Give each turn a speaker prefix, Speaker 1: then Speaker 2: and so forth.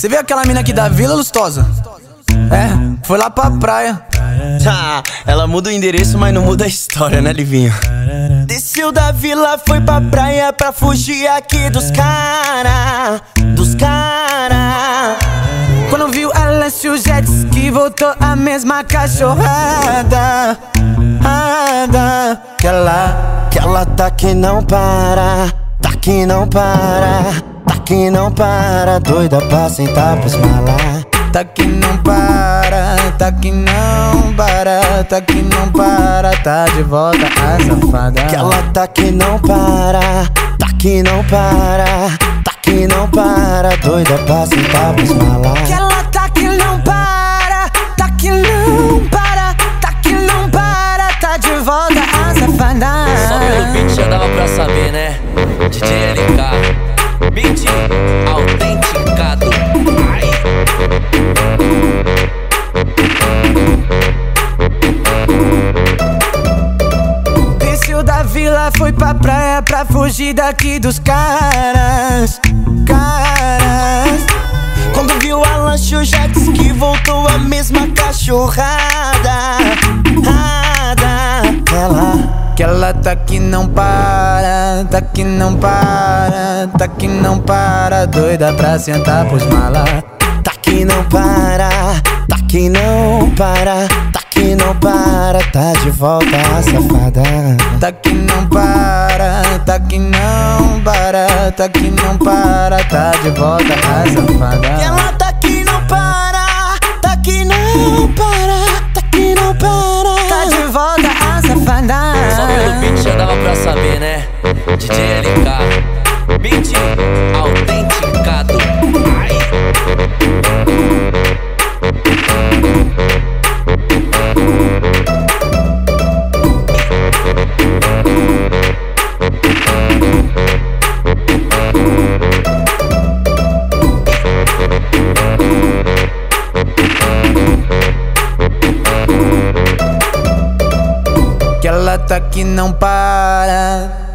Speaker 1: Você vê aquela mina aqui da Vila Lustosa? É, foi lá pra praia.
Speaker 2: Tá, ela muda o endereço, mas não muda a história, né, Livinho? Desceu da vila, foi pra praia pra fugir aqui dos cara, dos cara.
Speaker 1: Quando viu ela se o jet voltou a mesma cachorrada. Ada,
Speaker 2: que ela, que ela tá que não para, que não para, tá que não para, doida pra sentar pros malar.
Speaker 1: Tá que não para, tá que não para, tá que não para, tá de volta a safada.
Speaker 2: Que ela tá que não para, tá que não para, tá que não para, doida pra sentar pros malar.
Speaker 1: Fugir daqui dos caras. Caras.
Speaker 2: Quando viu a lanche, o jet ski voltou a mesma cachorrada. Rada. Ela,
Speaker 1: que ela tá que não para, tá que não para, tá que não para, doida pra sentar pros malas.
Speaker 2: Tá que não para, tá que não para, que não para, tá de volta a safada.
Speaker 1: Tá que não para, tá que não para, tá que não para, tá de volta a safada.
Speaker 2: Ela tá que não para, tá que não para,
Speaker 1: Tá que não para.